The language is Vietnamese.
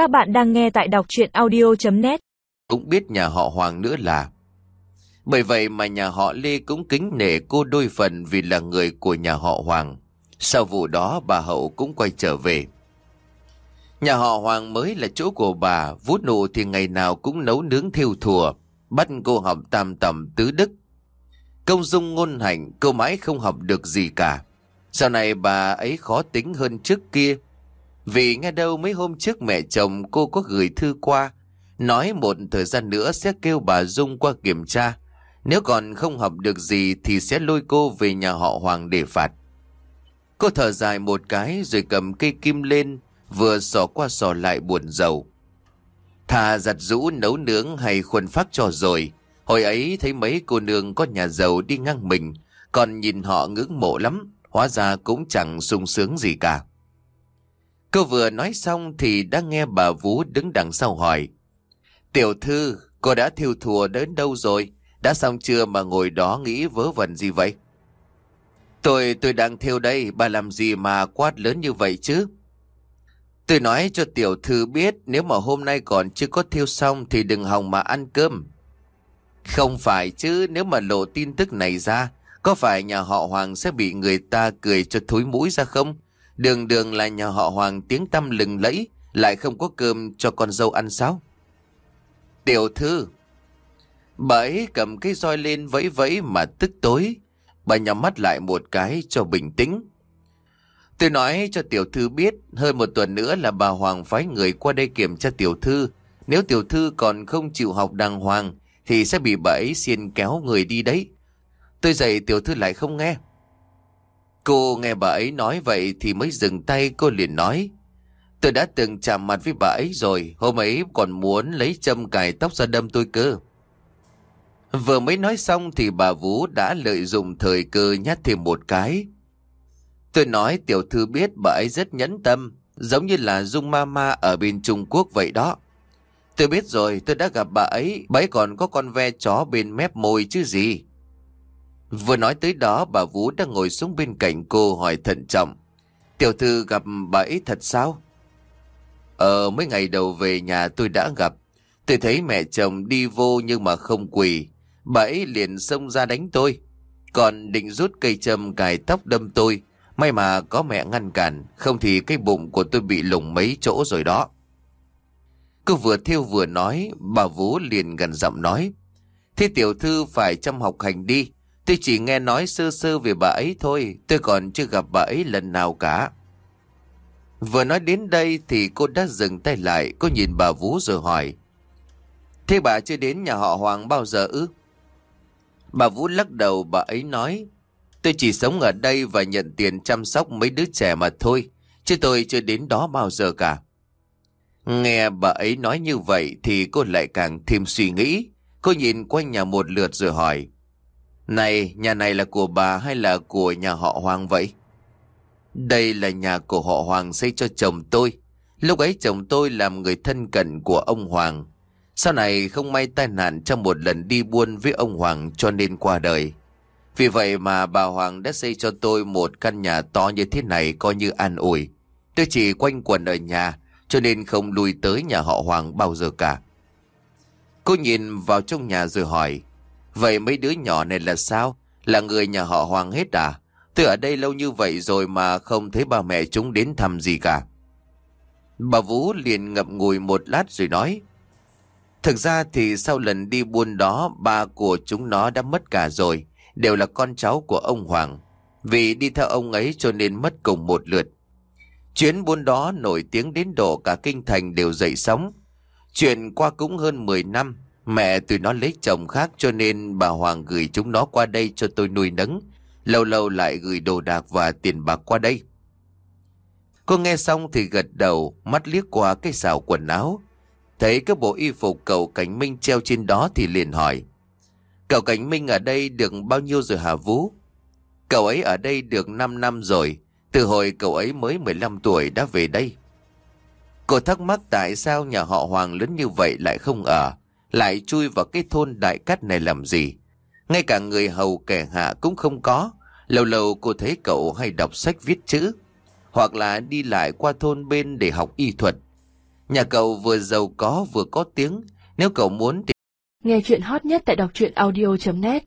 Các bạn đang nghe tại đọc chuyện audio.net Cũng biết nhà họ Hoàng nữa là. Bởi vậy mà nhà họ Lê cũng kính nể cô đôi phần vì là người của nhà họ Hoàng. Sau vụ đó, bà Hậu cũng quay trở về. Nhà họ Hoàng mới là chỗ của bà Vút nụ thì ngày nào cũng nấu nướng thiêu thùa, Bắt cô học tam tầm tứ đức. Công dung ngôn hành, Cô mãi không học được gì cả. Sau này bà ấy khó tính hơn trước kia vì nghe đâu mấy hôm trước mẹ chồng cô có gửi thư qua, Nói một thời gian nữa sẽ kêu bà Dung qua kiểm tra. Nếu còn không học được gì Thì sẽ lôi cô về nhà họ Hoàng để phạt. Cô thở dài một cái Rồi cầm cây kim lên, Vừa sò qua sò lại buồn rầu. Thà giặt rũ nấu nướng hay khuôn phát cho rồi. Hồi ấy thấy mấy cô nương có nhà giàu đi ngang mình, Còn nhìn họ ngưỡng mộ lắm, Hóa ra cũng chẳng sung sướng gì cả. Cô vừa nói xong thì đã nghe bà Vũ đứng đằng sau hỏi Tiểu thư, cô đã thiêu thùa đến đâu rồi? Đã xong chưa mà ngồi đó nghĩ vớ vẩn gì vậy? Tôi, tôi đang thiêu đây, bà làm gì mà quát lớn như vậy chứ? Tôi nói cho tiểu thư biết nếu mà hôm nay còn chưa có thiêu xong thì đừng hòng mà ăn cơm. Không phải chứ nếu mà lộ tin tức này ra, có phải nhà họ Hoàng sẽ bị người ta cười cho thối mũi ra không? Đường đường là nhà họ Hoàng tiếng tăm lừng lẫy, lại không có cơm cho con dâu ăn sao? Tiểu thư Bà ấy cầm cái roi lên vẫy vẫy mà tức tối. Bà nhắm mắt lại một cái cho bình tĩnh. Tôi nói cho tiểu thư biết, hơn một tuần nữa là bà Hoàng phái người qua đây kiểm tra tiểu thư. Nếu tiểu thư còn không chịu học đàng hoàng, thì sẽ bị bà ấy xiên kéo người đi đấy. Tôi dạy tiểu thư lại không nghe. Cô nghe bà ấy nói vậy thì mới dừng tay cô liền nói. Tôi đã từng chạm mặt với bà ấy rồi, hôm ấy còn muốn lấy châm cài tóc ra đâm tôi cơ. Vừa mới nói xong thì bà Vũ đã lợi dụng thời cơ nhát thêm một cái. Tôi nói tiểu thư biết bà ấy rất nhẫn tâm, giống như là Dung Mama ở bên Trung Quốc vậy đó. Tôi biết rồi, tôi đã gặp bà ấy, bà ấy còn có con ve chó bên mép môi chứ gì. Vừa nói tới đó, bà Vũ đang ngồi xuống bên cạnh cô hỏi thận trọng. Tiểu thư gặp bà ấy thật sao? Ờ, mấy ngày đầu về nhà tôi đã gặp. Tôi thấy mẹ chồng đi vô nhưng mà không quỳ. Bà ấy liền xông ra đánh tôi. Còn định rút cây châm cài tóc đâm tôi. May mà có mẹ ngăn cản, không thì cái bụng của tôi bị lủng mấy chỗ rồi đó. Cô vừa thiêu vừa nói, bà Vũ liền gần giọng nói. Thế tiểu thư phải chăm học hành đi. Tôi chỉ nghe nói sơ sơ về bà ấy thôi, tôi còn chưa gặp bà ấy lần nào cả. Vừa nói đến đây thì cô đã dừng tay lại, cô nhìn bà Vũ rồi hỏi. Thế bà chưa đến nhà họ Hoàng bao giờ ư? Bà Vũ lắc đầu bà ấy nói. Tôi chỉ sống ở đây và nhận tiền chăm sóc mấy đứa trẻ mà thôi, chứ tôi chưa đến đó bao giờ cả. Nghe bà ấy nói như vậy thì cô lại càng thêm suy nghĩ. Cô nhìn quanh nhà một lượt rồi hỏi. Này, nhà này là của bà hay là của nhà họ Hoàng vậy? Đây là nhà của họ Hoàng xây cho chồng tôi. Lúc ấy chồng tôi làm người thân cận của ông Hoàng. Sau này không may tai nạn trong một lần đi buôn với ông Hoàng cho nên qua đời. Vì vậy mà bà Hoàng đã xây cho tôi một căn nhà to như thế này coi như an ủi. Tôi chỉ quanh quần ở nhà cho nên không lui tới nhà họ Hoàng bao giờ cả. Cô nhìn vào trong nhà rồi hỏi Vậy mấy đứa nhỏ này là sao? Là người nhà họ Hoàng hết à? Tôi ở đây lâu như vậy rồi mà không thấy ba mẹ chúng đến thăm gì cả. Bà Vũ liền ngậm ngùi một lát rồi nói Thực ra thì sau lần đi buôn đó ba của chúng nó đã mất cả rồi Đều là con cháu của ông Hoàng Vì đi theo ông ấy cho nên mất cùng một lượt Chuyến buôn đó nổi tiếng đến độ cả kinh thành đều dậy sóng. Chuyện qua cũng hơn 10 năm, mẹ tụi nó lấy chồng khác cho nên bà Hoàng gửi chúng nó qua đây cho tôi nuôi nấng. Lâu lâu lại gửi đồ đạc và tiền bạc qua đây. Cô nghe xong thì gật đầu, mắt liếc qua cái xào quần áo. Thấy cái bộ y phục cậu Cảnh Minh treo trên đó thì liền hỏi. Cậu Cảnh Minh ở đây được bao nhiêu rồi hả Vũ? Cậu ấy ở đây được 5 năm rồi, từ hồi cậu ấy mới 15 tuổi đã về đây. Cô thắc mắc tại sao nhà họ Hoàng lớn như vậy lại không ở, lại chui vào cái thôn đại cát này làm gì. Ngay cả người hầu kẻ hạ cũng không có. Lâu lâu cô thấy cậu hay đọc sách viết chữ, hoặc là đi lại qua thôn bên để học y thuật. Nhà cậu vừa giàu có vừa có tiếng. Nếu cậu muốn thì Nghe chuyện hot nhất tại đọc truyện audio.net